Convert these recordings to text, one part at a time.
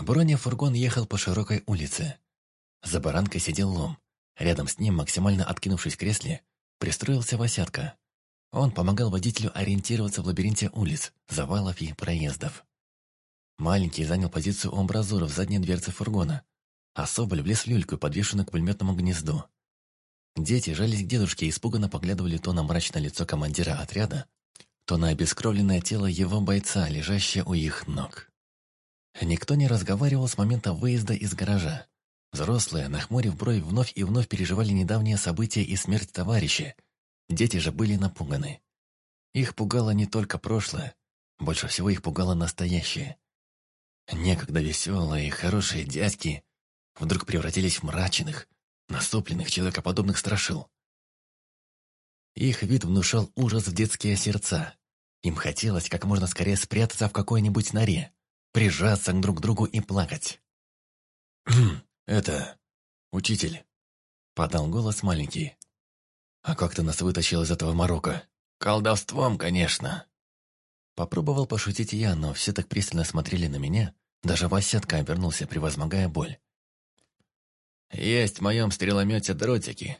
Бронефургон ехал по широкой улице. За баранкой сидел лом. Рядом с ним, максимально откинувшись в кресле, пристроился Васятка. Он помогал водителю ориентироваться в лабиринте улиц, завалов и проездов. Маленький занял позицию у амбразуры в задней дверце фургона, а Соболь влез в люльку, подвешенную к пулеметному гнезду. Дети жались к дедушке и испуганно поглядывали то на мрачное лицо командира отряда, то на обескровленное тело его бойца, лежащее у их ног. Никто не разговаривал с момента выезда из гаража. Взрослые, нахмурив бровь, вновь и вновь переживали недавние события и смерть товарища. Дети же были напуганы. Их пугало не только прошлое, больше всего их пугало настоящее. Некогда веселые и хорошие дядьки вдруг превратились в мрачных, насупленных, человекоподобных страшил. Их вид внушал ужас в детские сердца. Им хотелось как можно скорее спрятаться в какой-нибудь норе, прижаться друг к другу и плакать. «Это... учитель», — подал голос маленький. «А как ты нас вытащил из этого морока?» «Колдовством, конечно». Попробовал пошутить я, но все так пристально смотрели на меня, даже Васятка обернулся, превозмогая боль. Есть в моем стреломете дротики,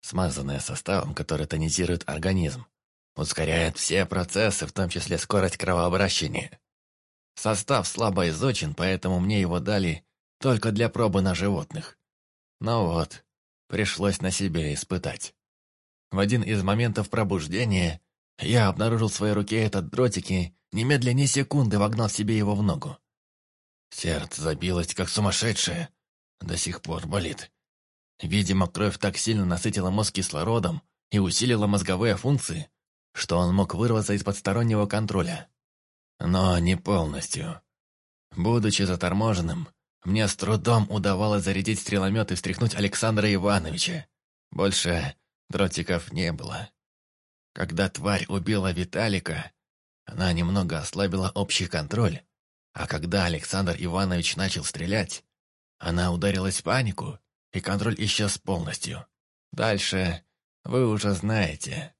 смазанные составом, который тонизирует организм, ускоряет все процессы, в том числе скорость кровообращения. Состав слабо изучен, поэтому мне его дали только для пробы на животных. Но вот, пришлось на себе испытать. В один из моментов пробуждения я обнаружил в своей руке этот дротик и немедленно ни секунды вогнал себе его в ногу. Сердце забилось, как сумасшедшее, до сих пор болит. Видимо, кровь так сильно насытила мозг кислородом и усилила мозговые функции, что он мог вырваться из-под стороннего контроля. Но не полностью. Будучи заторможенным, мне с трудом удавалось зарядить стреломет и встряхнуть Александра Ивановича. Больше дротиков не было. Когда тварь убила Виталика, она немного ослабила общий контроль, а когда Александр Иванович начал стрелять, она ударилась в панику, и контроль исчез полностью. Дальше вы уже знаете.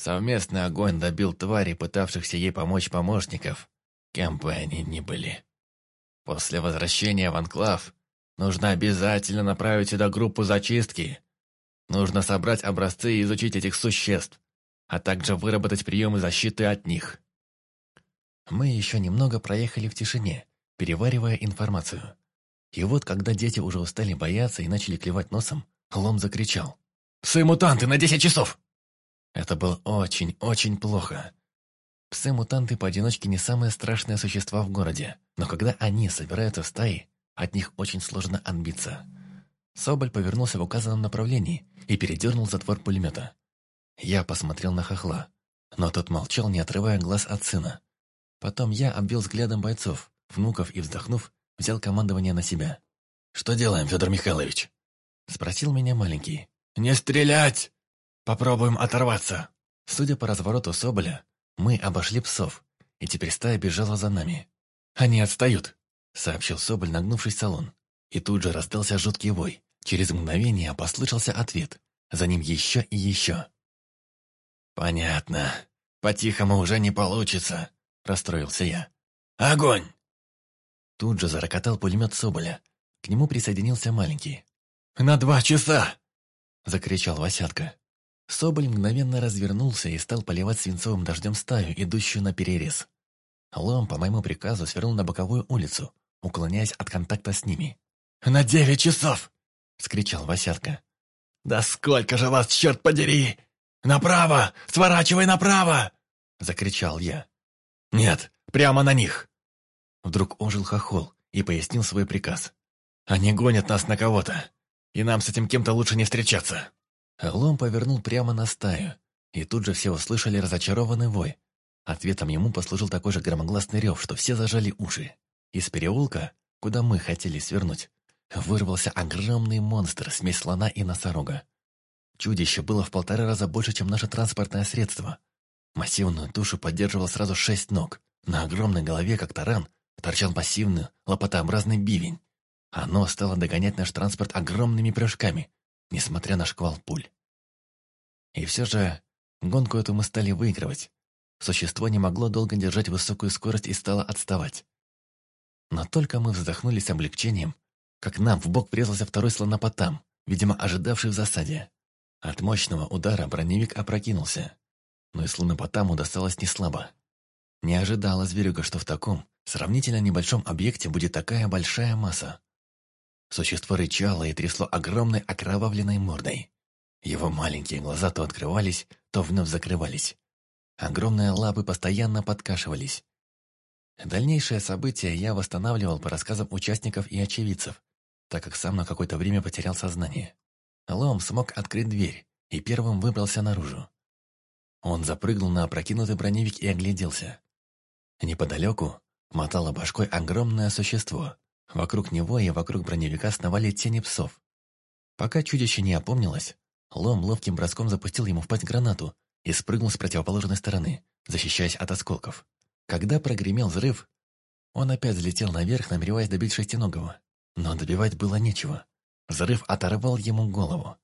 Совместный огонь добил твари, пытавшихся ей помочь помощников, кем бы они ни были. После возвращения в Анклав нужно обязательно направить сюда группу зачистки. Нужно собрать образцы и изучить этих существ, а также выработать приемы защиты от них. Мы еще немного проехали в тишине, переваривая информацию. И вот, когда дети уже устали бояться и начали клевать носом, Лом закричал. «Псы-мутанты на десять часов!» Это было очень-очень плохо. Псы-мутанты поодиночке не самые страшные существа в городе, но когда они собираются в стаи, от них очень сложно отбиться. Соболь повернулся в указанном направлении и передернул затвор пулемета. Я посмотрел на хохла, но тот молчал, не отрывая глаз от сына. Потом я обвел взглядом бойцов, внуков и, вздохнув, взял командование на себя. «Что делаем, Федор Михайлович?» Спросил меня маленький. «Не стрелять! Попробуем оторваться!» Судя по развороту Соболя, мы обошли псов, и теперь стая бежала за нами. «Они отстают!» — сообщил Соболь, нагнувшись в салон. И тут же раздался жуткий вой. Через мгновение послышался ответ. За ним еще и еще. «Понятно. По-тихому уже не получится», — расстроился я. «Огонь!» Тут же зарокотал пулемет Соболя. К нему присоединился маленький. «На два часа!» — закричал Васятка. Соболь мгновенно развернулся и стал поливать свинцовым дождем стаю, идущую на перерез. Лом, по моему приказу, свернул на боковую улицу, уклоняясь от контакта с ними. «На девять часов!» — скричал Васятка. «Да сколько же вас, черт подери! Направо! Сворачивай направо!» — закричал я. «Нет, прямо на них!» Вдруг ожил хохол и пояснил свой приказ. «Они гонят нас на кого-то, и нам с этим кем-то лучше не встречаться». Лом повернул прямо на стаю, и тут же все услышали разочарованный вой. Ответом ему послужил такой же громогласный рев, что все зажали уши. Из переулка, куда мы хотели свернуть, вырвался огромный монстр, смесь слона и носорога. Чудище было в полтора раза больше, чем наше транспортное средство. Массивную тушу поддерживал сразу шесть ног. На огромной голове, как таран, торчал массивный, лопатообразный бивень. Оно стало догонять наш транспорт огромными прыжками, несмотря на шквал пуль. И все же гонку эту мы стали выигрывать. Существо не могло долго держать высокую скорость и стало отставать. Но только мы вздохнули с облегчением, как нам в бок врезался второй слонопотам, видимо, ожидавший в засаде. От мощного удара броневик опрокинулся, но и слонопотаму досталось неслабо. Не ожидала зверюга, что в таком, сравнительно небольшом объекте будет такая большая масса. Существо рычало и трясло огромной окровавленной мордой. Его маленькие глаза то открывались, то вновь закрывались. Огромные лапы постоянно подкашивались. Дальнейшие события я восстанавливал по рассказам участников и очевидцев, так как сам на какое-то время потерял сознание. Лом смог открыть дверь и первым выбрался наружу. Он запрыгнул на опрокинутый броневик и огляделся. Неподалеку мотало башкой огромное существо. Вокруг него и вокруг броневика сновали тени псов. Пока чудище не опомнилось, Лом ловким броском запустил ему в пасть гранату и спрыгнул с противоположной стороны, защищаясь от осколков. Когда прогремел взрыв, он опять взлетел наверх, намереваясь добить шестиногого. Но добивать было нечего. Взрыв оторвал ему голову.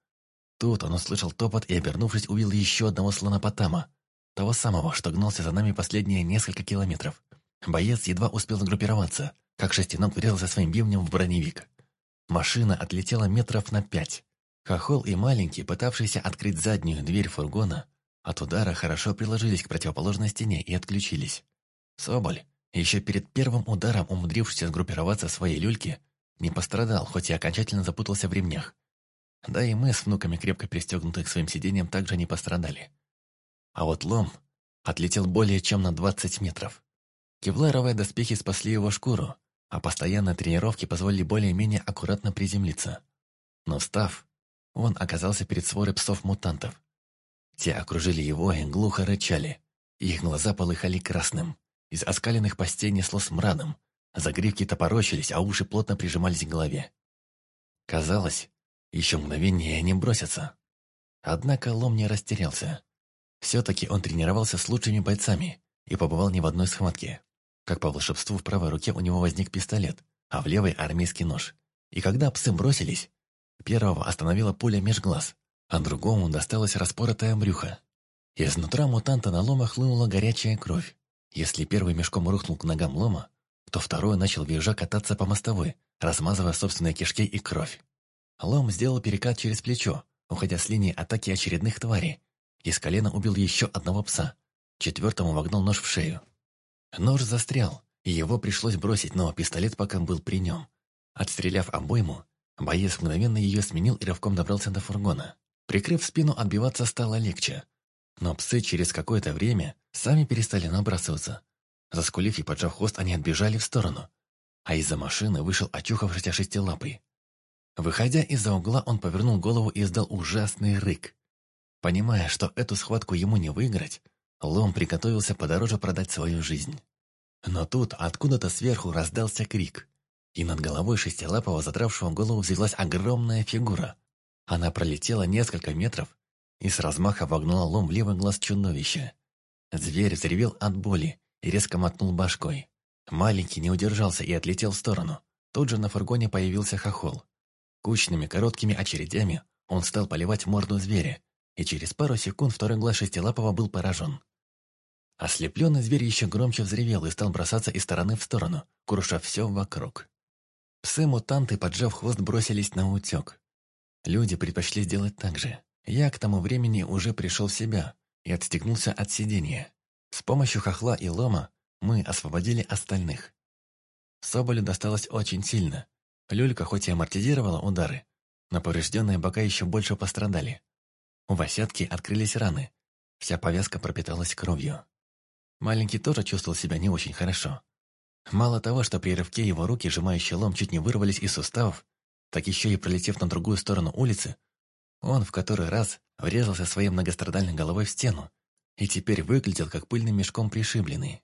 Тут он услышал топот и, обернувшись, увидел еще одного слонопотама, того самого, что гнался за нами последние несколько километров. Боец едва успел сгруппироваться, как шестиног врезался своим бивнем в броневик. Машина отлетела метров на пять. Хохол и маленький, пытавшиеся открыть заднюю дверь фургона, от удара хорошо приложились к противоположной стене и отключились. Соболь, еще перед первым ударом умудрившийся сгруппироваться в своей люльке, не пострадал, хоть и окончательно запутался в ремнях. Да и мы с внуками, крепко пристегнутые к своим сиденьям, также не пострадали. А вот лом отлетел более чем на 20 метров. Кевларовые доспехи спасли его шкуру, а постоянные тренировки позволили более-менее аккуратно приземлиться. Но встав, он оказался перед сворой псов-мутантов. Те окружили его и глухо рычали. Их глаза полыхали красным. Из оскаленных постей несло смрадом, Загривки топорочились, а уши плотно прижимались к голове. Казалось, еще мгновение не бросятся. Однако Лом не растерялся. Все-таки он тренировался с лучшими бойцами и побывал не в одной схватке. Как по волшебству в правой руке у него возник пистолет, а в левой армейский нож. И когда псы бросились, первого остановила пуля меж глаз, а другому досталось распоротое брюхо. Изнутра мутанта на лома хлынула горячая кровь. Если первый мешком рухнул к ногам лома, то второй начал визжа кататься по мостовой, размазывая собственные кишки и кровь. Лом сделал перекат через плечо, уходя с линии атаки очередных тварей. Из колена убил еще одного пса. Четвертому вогнал нож в шею. Нож застрял, и его пришлось бросить, но пистолет пока был при нем. Отстреляв обойму, боец мгновенно ее сменил и рывком добрался до фургона. Прикрыв спину, отбиваться стало легче. Но псы через какое-то время сами перестали набрасываться, Заскулив и поджав хвост, они отбежали в сторону, а из-за машины вышел очухавшийся шестилапый. Выходя из-за угла, он повернул голову и издал ужасный рык. Понимая, что эту схватку ему не выиграть, Лом приготовился подороже продать свою жизнь. Но тут откуда-то сверху раздался крик, и над головой шестилапого, задравшего голову, взялась огромная фигура. Она пролетела несколько метров и с размаха вогнула лом в левый глаз чудовища. Зверь взревел от боли и резко мотнул башкой. Маленький не удержался и отлетел в сторону. Тут же на фургоне появился хохол. Кучными короткими очередями он стал поливать морду зверя, и через пару секунд второй глаз шестилапого был поражен. Ослепленный зверь еще громче взревел и стал бросаться из стороны в сторону, круша все вокруг. Псы-мутанты, поджав хвост, бросились на утек. Люди предпочли сделать так же. Я к тому времени уже пришел в себя и отстегнулся от сидения. С помощью хохла и лома мы освободили остальных. Соболю досталось очень сильно. Люлька хоть и амортизировала удары, но поврежденные бока еще больше пострадали. У Васятки открылись раны. Вся повязка пропиталась кровью. Маленький тоже чувствовал себя не очень хорошо. Мало того, что при рывке его руки, сжимающие лом, чуть не вырвались из суставов, так еще и пролетев на другую сторону улицы, он в который раз врезался своей многострадальной головой в стену, и теперь выглядел как пыльным мешком пришибленный.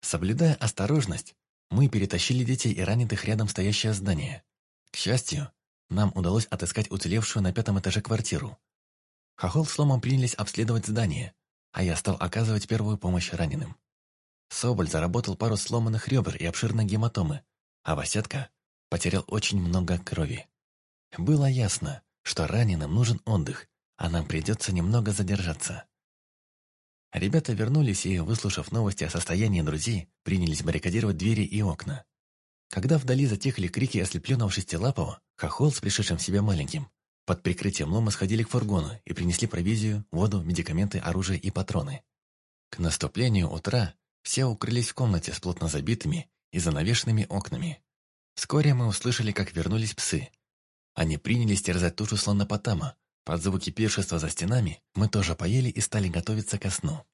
Соблюдая осторожность, мы перетащили детей и раненых рядом стоящее здание. К счастью, нам удалось отыскать уцелевшую на пятом этаже квартиру. Хохол с Ломом принялись обследовать здание, а я стал оказывать первую помощь раненым. Соболь заработал пару сломанных ребер и обширной гематомы, а Васятка потерял очень много крови. Было ясно, что раненым нужен отдых, а нам придется немного задержаться. Ребята вернулись и, выслушав новости о состоянии друзей, принялись баррикадировать двери и окна. Когда вдали затихли крики ослепленного шестилапого, Хохол с пришедшим в себя маленьким, под прикрытием лома сходили к фургону и принесли провизию, воду, медикаменты, оружие и патроны. К наступлению утра все укрылись в комнате с плотно забитыми и занавешенными окнами. Вскоре мы услышали, как вернулись псы. Они принялись терзать тушу слонопотама. Под звуки пиршества за стенами мы тоже поели и стали готовиться ко сну.